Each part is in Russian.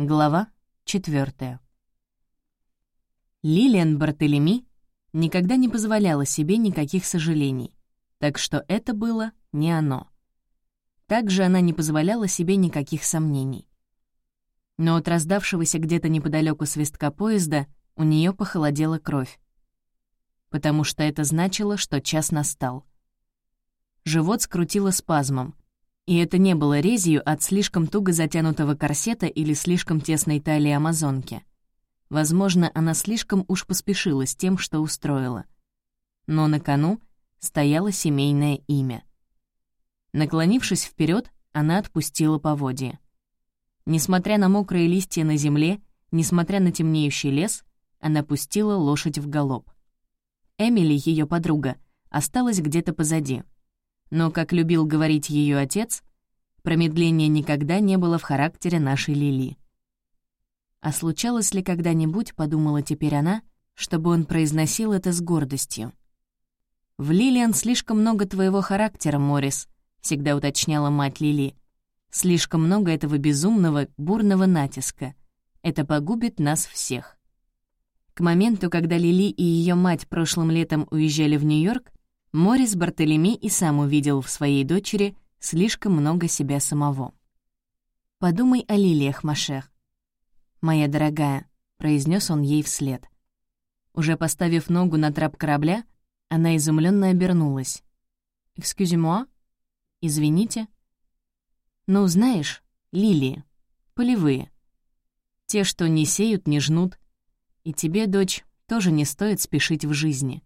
Глава 4. Лилиан Бартелеми никогда не позволяла себе никаких сожалений, так что это было не оно. Также она не позволяла себе никаких сомнений. Но от раздавшегося где-то неподалеку свистка поезда у нее похолодела кровь, потому что это значило, что час настал. Живот скрутило спазмом, и это не было резью от слишком туго затянутого корсета или слишком тесной талии амазонки. Возможно, она слишком уж поспешила с тем, что устроила. Но на кону стояло семейное имя. Наклонившись вперед, она отпустила поводья. Несмотря на мокрые листья на земле, несмотря на темнеющий лес, она пустила лошадь в галоп. Эмили, ее подруга, осталась где-то позади — но, как любил говорить ее отец, промедление никогда не было в характере нашей Лили. А случалось ли когда-нибудь, подумала теперь она, чтобы он произносил это с гордостью? «В Лилиан слишком много твоего характера, Морис», — всегда уточняла мать Лили. «Слишком много этого безумного, бурного натиска. Это погубит нас всех». К моменту, когда Лили и ее мать прошлым летом уезжали в Нью-Йорк, Морис Бартолеми и сам увидел в своей дочери слишком много себя самого. «Подумай о лилиях, ma chère». «Моя дорогая», — произнес он ей вслед. Уже поставив ногу на трап корабля, она изумленно обернулась. «Excusez-moi? Извините?» «Ну, знаешь, лилии, полевые. Те, что не сеют, не жнут. И тебе, дочь, тоже не стоит спешить в жизни».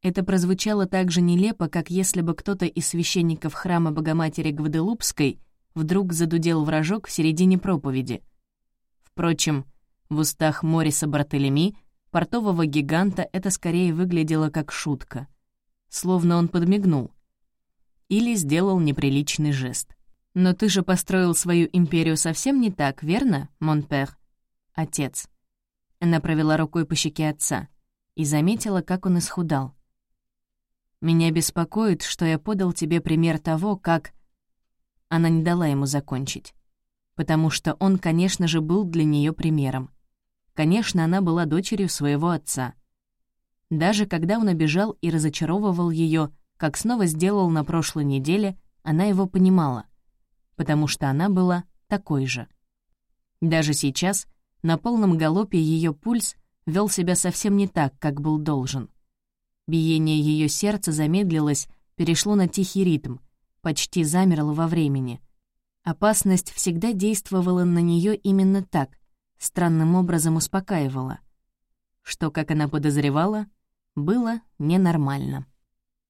Это прозвучало так же нелепо, как если бы кто-то из священников храма Богоматери Гваделупской вдруг задудел вражок в середине проповеди. Впрочем, в устах Мориса Бартелеми, портового гиганта, это скорее выглядело как шутка. Словно он подмигнул. Или сделал неприличный жест. «Но ты же построил свою империю совсем не так, верно, Монпер?» «Отец». Она провела рукой по щеке отца и заметила, как он исхудал. Меня беспокоит, что я подал тебе пример того, как...» Она не дала ему закончить. Потому что он, конечно же, был для нее примером. Конечно, она была дочерью своего отца. Даже когда он обижал и разочаровывал ее, как снова сделал на прошлой неделе, она его понимала, потому что она была такой же. Даже сейчас, на полном галопе ее пульс вел себя совсем не так, как был должен — Биение ее сердца замедлилось, перешло на тихий ритм, почти замерло во времени. Опасность всегда действовала на нее именно так, странным образом успокаивала. Что, как она подозревала, было ненормально.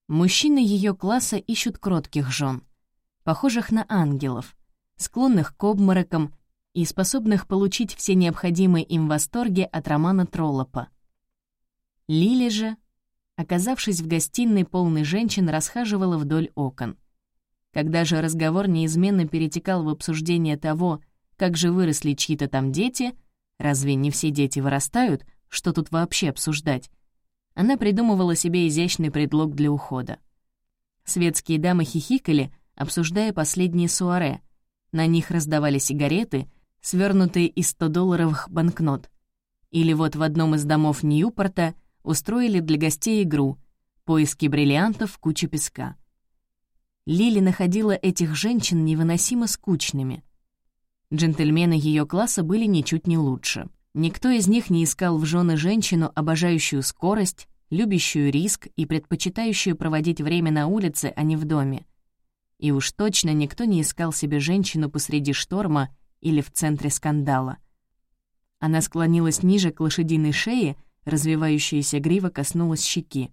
Мужчины ее класса ищут кротких жен, похожих на ангелов, склонных к обморокам и способных получить все необходимые им восторги от романа Троллопа. Лили же оказавшись в гостиной, полной женщин расхаживала вдоль окон. Когда же разговор неизменно перетекал в обсуждение того, как же выросли чьи-то там дети, разве не все дети вырастают, что тут вообще обсуждать, она придумывала себе изящный предлог для ухода. Светские дамы хихикали, обсуждая последние суаре. На них раздавали сигареты, свернутые из 100-долларовых банкнот. Или вот в одном из домов Ньюпорта — устроили для гостей игру «Поиски бриллиантов в куче песка». Лили находила этих женщин невыносимо скучными. Джентльмены ее класса были ничуть не лучше. Никто из них не искал в жены женщину, обожающую скорость, любящую риск и предпочитающую проводить время на улице, а не в доме. И уж точно никто не искал себе женщину посреди шторма или в центре скандала. Она склонилась ниже к лошадиной шее, Развивающаяся грива коснулась щеки.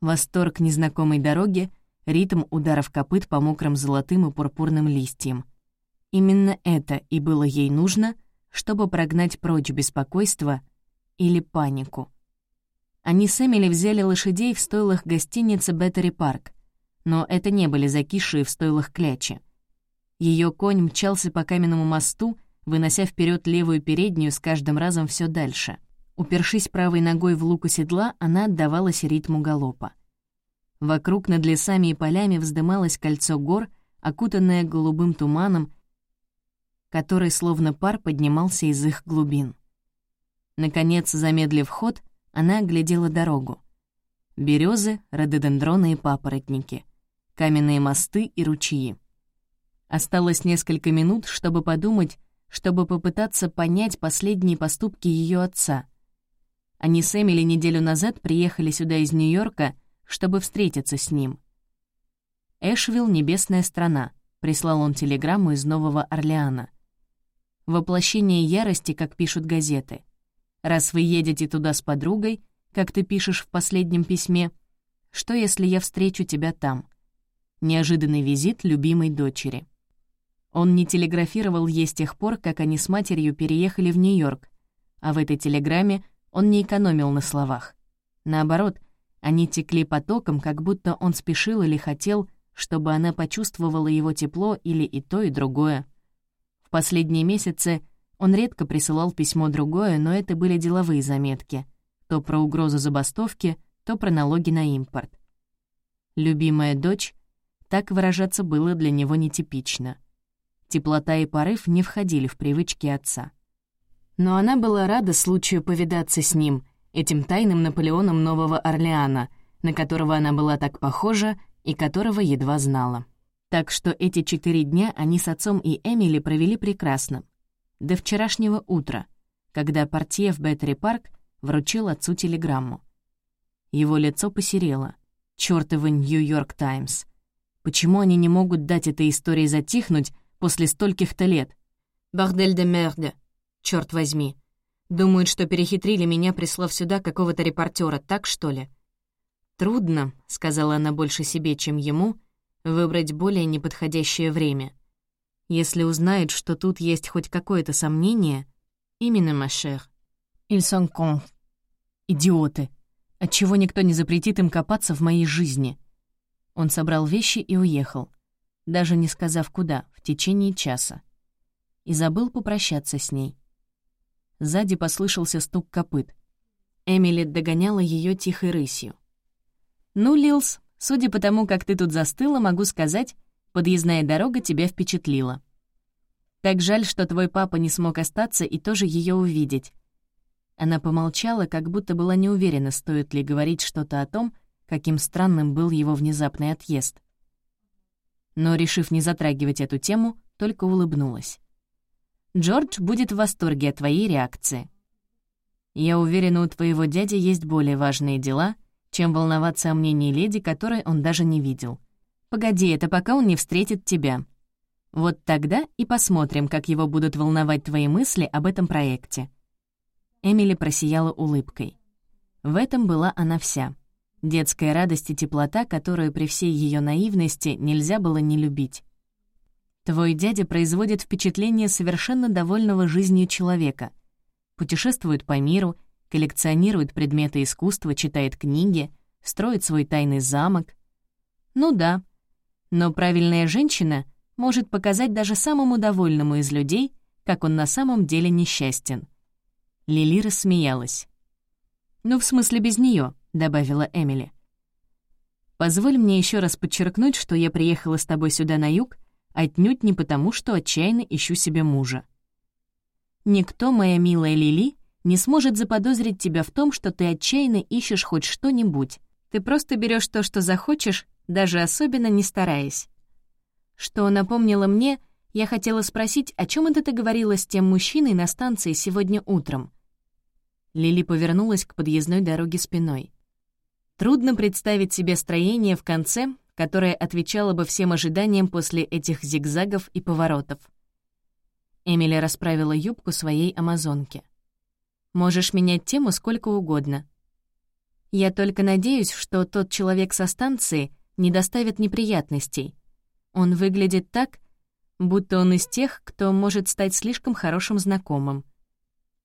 Восторг незнакомой дороги, ритм ударов копыт по мокрым золотым и пурпурным листьям. Именно это и было ей нужно, чтобы прогнать прочь беспокойство или панику. Они с Эмили взяли лошадей в стойлах гостиницы «Беттери Парк», но это не были закисшие в стойлах клячи. Ее конь мчался по каменному мосту, вынося вперед левую переднюю с каждым разом все дальше. Упершись правой ногой в луку седла, она отдавалась ритму галопа. Вокруг над лесами и полями вздымалось кольцо гор, окутанное голубым туманом, который словно пар поднимался из их глубин. Наконец, замедлив ход, она оглядела дорогу. Березы, рододендроны и папоротники, каменные мосты и ручьи. Осталось несколько минут, чтобы подумать, чтобы попытаться понять последние поступки ее отца. Они с Эмили неделю назад приехали сюда из Нью-Йорка, чтобы встретиться с ним. «Эшвилл — небесная страна», — прислал он телеграмму из Нового Орлеана. «Воплощение ярости, как пишут газеты. Раз вы едете туда с подругой, как ты пишешь в последнем письме, что, если я встречу тебя там?» Неожиданный визит любимой дочери. Он не телеграфировал ей с тех пор, как они с матерью переехали в Нью-Йорк, а в этой телеграмме он не экономил на словах. Наоборот, они текли потоком, как будто он спешил или хотел, чтобы она почувствовала его тепло или и то, и другое. В последние месяцы он редко присылал письмо другое, но это были деловые заметки. То про угрозу забастовки, то про налоги на импорт. «Любимая дочь» — так выражаться было для него нетипично. Теплота и порыв не входили в привычки отца. Но она была рада случаю повидаться с ним, этим тайным Наполеоном Нового Орлеана, на которого она была так похожа и которого едва знала. Так что эти четыре дня они с отцом и Эмили провели прекрасно. До вчерашнего утра, когда портье в Беттери Парк вручил отцу телеграмму. Его лицо посерело. Чёртовы Нью-Йорк Таймс. Почему они не могут дать этой истории затихнуть, после стольких-то лет. Бордель де мерде, черт возьми. Думают, что перехитрили меня, прислав сюда какого-то репортера, так что ли? «Трудно», — сказала она больше себе, чем ему, выбрать более неподходящее время. Если узнает, что тут есть хоть какое-то сомнение, именно Машер. Sont cons. Идиоты. Отчего никто не запретит им копаться в моей жизни? Он собрал вещи и уехал даже не сказав куда, в течение часа. И забыл попрощаться с ней. Сзади послышался стук копыт. Эмили догоняла ее тихой рысью. «Ну, Лилс, судя по тому, как ты тут застыла, могу сказать, подъездная дорога тебя впечатлила. Так жаль, что твой папа не смог остаться и тоже ее увидеть». Она помолчала, как будто была не уверена, стоит ли говорить что-то о том, каким странным был его внезапный отъезд но, решив не затрагивать эту тему, только улыбнулась. «Джордж будет в восторге от твоей реакции. Я уверена, у твоего дяди есть более важные дела, чем волноваться о мнении леди, которой он даже не видел. Погоди, это пока он не встретит тебя. Вот тогда и посмотрим, как его будут волновать твои мысли об этом проекте». Эмили просияла улыбкой. В этом была она вся — Детская радость и теплота, которую при всей ее наивности нельзя было не любить. Твой дядя производит впечатление совершенно довольного жизнью человека. Путешествует по миру, коллекционирует предметы искусства, читает книги, строит свой тайный замок. Ну да, но правильная женщина может показать даже самому довольному из людей, как он на самом деле несчастен. Лили рассмеялась. «Ну, в смысле, без нее добавила Эмили. «Позволь мне еще раз подчеркнуть, что я приехала с тобой сюда на юг отнюдь не потому, что отчаянно ищу себе мужа. Никто, моя милая Лили, не сможет заподозрить тебя в том, что ты отчаянно ищешь хоть что-нибудь. Ты просто берешь то, что захочешь, даже особенно не стараясь. Что напомнило мне, я хотела спросить, о чем это ты говорила с тем мужчиной на станции сегодня утром?» Лили повернулась к подъездной дороге спиной. Трудно представить себе строение в конце, которое отвечало бы всем ожиданиям после этих зигзагов и поворотов. Эмили расправила юбку своей амазонки. «Можешь менять тему сколько угодно. Я только надеюсь, что тот человек со станции не доставит неприятностей. Он выглядит так, будто он из тех, кто может стать слишком хорошим знакомым».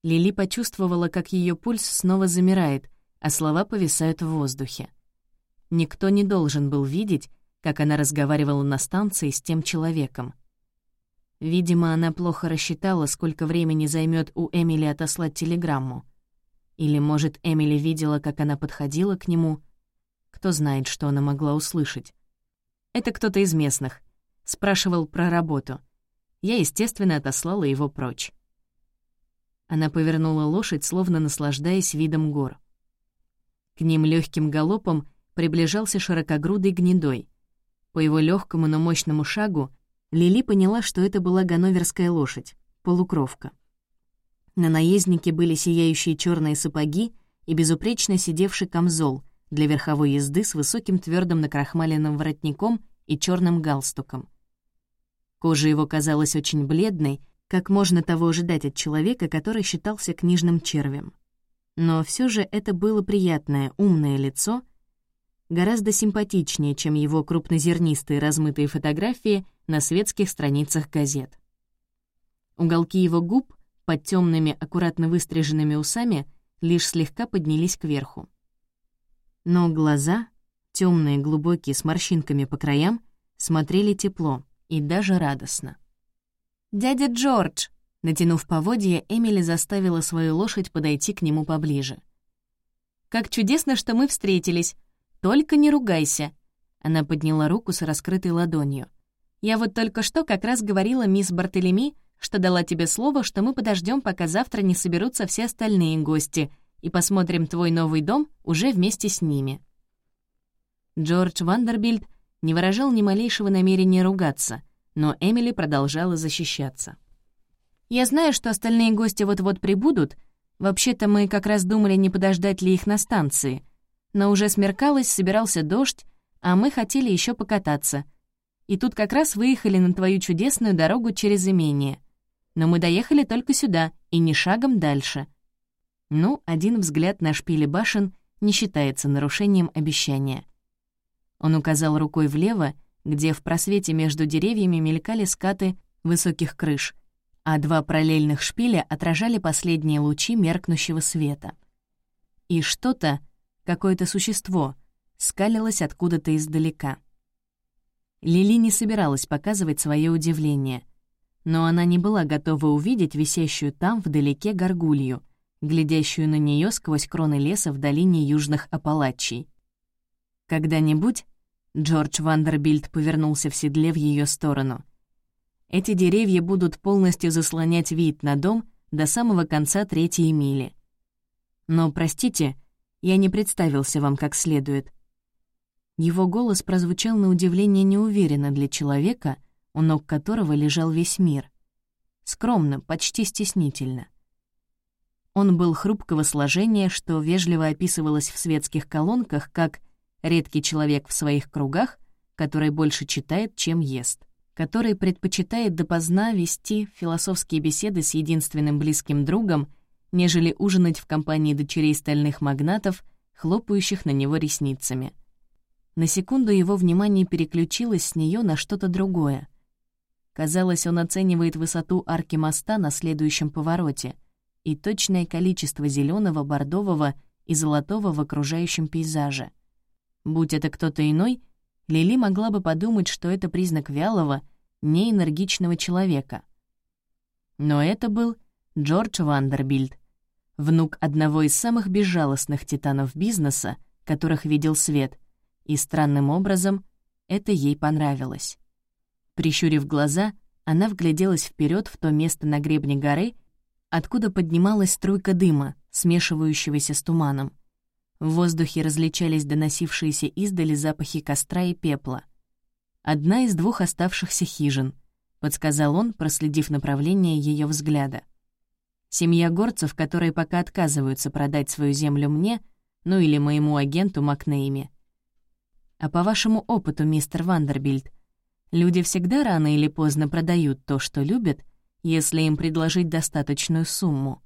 Лили почувствовала, как ее пульс снова замирает — а слова повисают в воздухе. Никто не должен был видеть, как она разговаривала на станции с тем человеком. Видимо, она плохо рассчитала, сколько времени займет у Эмили отослать телеграмму. Или, может, Эмили видела, как она подходила к нему. Кто знает, что она могла услышать. Это кто-то из местных. Спрашивал про работу. я, естественно, отослала его прочь. Она повернула лошадь, словно наслаждаясь видом гор. К ним легким галопом приближался широкогрудый гнедой. По его легкому, но мощному шагу Лили поняла, что это была ганноверская лошадь, полукровка. На наезднике были сияющие черные сапоги и безупречно сидевший камзол для верховой езды с высоким твердым накрахмаленным воротником и черным галстуком. Кожа его казалась очень бледной, как можно того ожидать от человека, который считался книжным червем. Но все же это было приятное, умное лицо, гораздо симпатичнее, чем его крупнозернистые размытые фотографии на светских страницах газет. Уголки его губ под темными, аккуратно выстриженными усами лишь слегка поднялись кверху. Но глаза, темные, глубокие, с морщинками по краям, смотрели тепло и даже радостно. «Дядя Джордж!» Натянув поводья, Эмили заставила свою лошадь подойти к нему поближе. «Как чудесно, что мы встретились! Только не ругайся!» Она подняла руку с раскрытой ладонью. «Я вот только что как раз говорила мисс Бартелеми, что дала тебе слово, что мы подождем, пока завтра не соберутся все остальные гости, и посмотрим твой новый дом уже вместе с ними». Джордж Вандербильд не выражал ни малейшего намерения ругаться, но Эмили продолжала защищаться. «Я знаю, что остальные гости вот-вот прибудут. Вообще-то мы как раз думали, не подождать ли их на станции. Но уже смеркалось, собирался дождь, а мы хотели еще покататься. И тут как раз выехали на твою чудесную дорогу через имение. Но мы доехали только сюда и не шагом дальше. Ну, один взгляд на шпили башен не считается нарушением обещания. Он указал рукой влево, где в просвете между деревьями мелькали скаты высоких крыш, а два параллельных шпиля отражали последние лучи меркнущего света. И что-то, какое-то существо, скалилось откуда-то издалека. Лили не собиралась показывать свое удивление, но она не была готова увидеть висящую там вдалеке горгулью, глядящую на нее сквозь кроны леса в долине Южных Апалачей. Когда-нибудь Джордж Вандербильд повернулся в седле в ее сторону. Эти деревья будут полностью заслонять вид на дом до самого конца третьей мили. Но, простите, я не представился вам как следует. Его голос прозвучал на удивление неуверенно для человека, у ног которого лежал весь мир. Скромно, почти стеснительно. Он был хрупкого сложения, что вежливо описывалось в светских колонках как редкий человек в своих кругах, который больше читает, чем ест, который предпочитает допоздна вести философские беседы с единственным близким другом, нежели ужинать в компании дочерей стальных магнатов, хлопающих на него ресницами. На секунду его внимание переключилось с нее на что-то другое. Казалось, он оценивает высоту арки моста на следующем повороте и точное количество зеленого, бордового и золотого в окружающем пейзаже — Будь это кто-то иной, Лили могла бы подумать, что это признак вялого, неэнергичного человека. Но это был Джордж Вандербильд, внук одного из самых безжалостных титанов бизнеса, которых видел свет, и странным образом это ей понравилось. Прищурив глаза, она вгляделась вперед в то место на гребне горы, откуда поднималась струйка дыма, смешивающегося с туманом. В воздухе различались доносившиеся издали запахи костра и пепла. «Одна из двух оставшихся хижин», — подсказал он, проследив направление ее взгляда. «Семья горцев, которые пока отказываются продать свою землю мне, ну или моему агенту Макнейме. А по вашему опыту, мистер Вандербильд, люди всегда рано или поздно продают то, что любят, если им предложить достаточную сумму».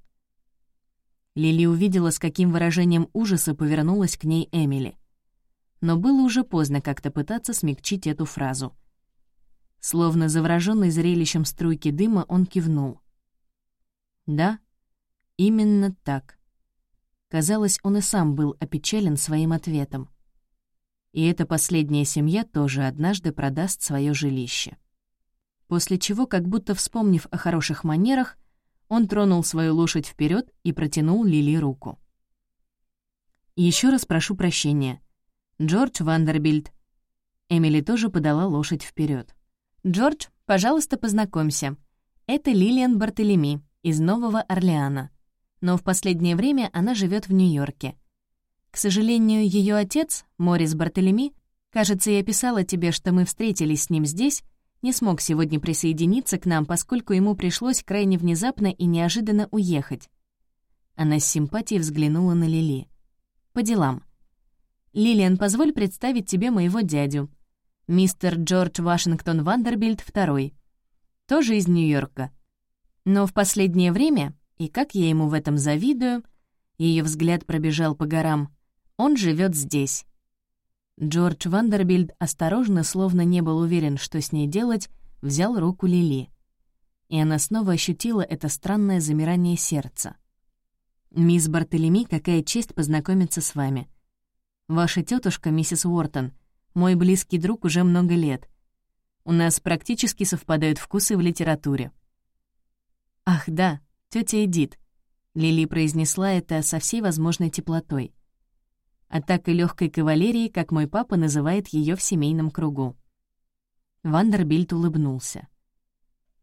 Лили увидела, с каким выражением ужаса повернулась к ней Эмили. Но было уже поздно как-то пытаться смягчить эту фразу. Словно заворожённый зрелищем струйки дыма, он кивнул. «Да, именно так». Казалось, он и сам был опечален своим ответом. И эта последняя семья тоже однажды продаст свое жилище. После чего, как будто вспомнив о хороших манерах, он тронул свою лошадь вперед и протянул Лили руку. Еще раз прошу прощения. Джордж Вандербильд». Эмили тоже подала лошадь вперед. «Джордж, пожалуйста, познакомься. Это Лилиан Бартолеми из Нового Орлеана. Но в последнее время она живет в Нью-Йорке. К сожалению, ее отец, Морис Бартолеми, кажется, я писала тебе, что мы встретились с ним здесь, не смог сегодня присоединиться к нам, поскольку ему пришлось крайне внезапно и неожиданно уехать. Она с симпатией взглянула на Лили. «По делам. Лилиан, позволь представить тебе моего дядю. Мистер Джордж Вашингтон Вандербильд II. Тоже из Нью-Йорка. Но в последнее время, и как я ему в этом завидую, ее взгляд пробежал по горам, он живет здесь. Джордж Вандербильд осторожно, словно не был уверен, что с ней делать, взял руку Лили. И она снова ощутила это странное замирание сердца. «Мисс Бартолеми, какая честь познакомиться с вами. Ваша тетушка, миссис Уортон, мой близкий друг уже много лет. У нас практически совпадают вкусы в литературе». «Ах, да, тетя Эдит», — Лили произнесла это со всей возможной теплотой атакой легкой кавалерии, как мой папа называет ее в семейном кругу. Вандербильд улыбнулся.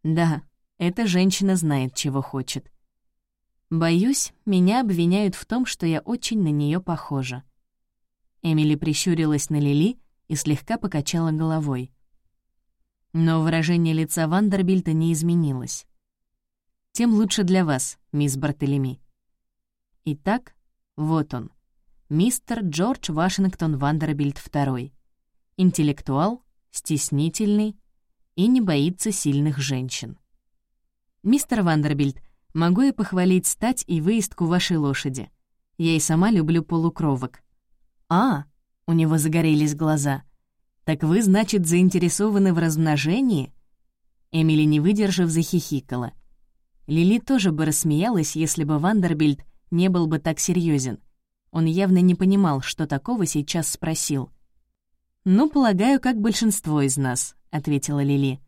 «Да, эта женщина знает, чего хочет. Боюсь, меня обвиняют в том, что я очень на нее похожа». Эмили прищурилась на Лили и слегка покачала головой. Но выражение лица Вандербильта не изменилось. «Тем лучше для вас, мисс Бартелеми». Итак, вот он — мистер Джордж Вашингтон Вандербильд II. Интеллектуал, стеснительный и не боится сильных женщин. «Мистер Вандербильд, могу я похвалить стать и выездку вашей лошади? Я и сама люблю полукровок». «А!» — у него загорелись глаза. «Так вы, значит, заинтересованы в размножении?» Эмили, не выдержав, захихикала. Лили тоже бы рассмеялась, если бы Вандербильд не был бы так серьезен — он явно не понимал, что такого сейчас спросил. «Ну, полагаю, как большинство из нас», — ответила Лили.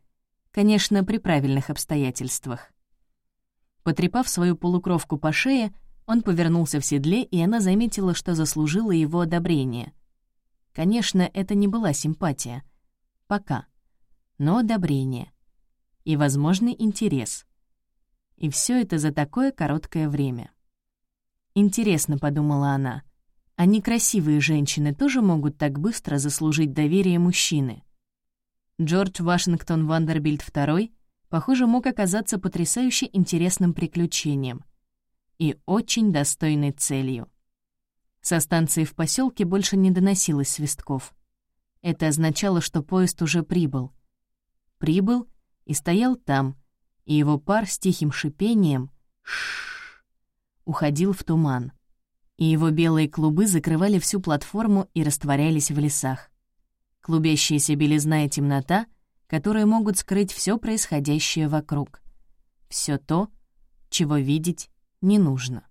«Конечно, при правильных обстоятельствах». Потрепав свою полукровку по шее, он повернулся в седле, и она заметила, что заслужила его одобрение. Конечно, это не была симпатия. Пока. Но одобрение. И возможный интерес. И все это за такое короткое время. Интересно, подумала она, а некрасивые женщины тоже могут так быстро заслужить доверие мужчины? Джордж Вашингтон Вандербильд II, похоже, мог оказаться потрясающе интересным приключением и очень достойной целью. Со станции в поселке больше не доносилось свистков. Это означало, что поезд уже прибыл. Прибыл и стоял там, и его пар с тихим шипением «Шшш» уходил в туман, и его белые клубы закрывали всю платформу и растворялись в лесах. Клубящаяся белизна и темнота, которые могут скрыть все происходящее вокруг. Все то, чего видеть не нужно.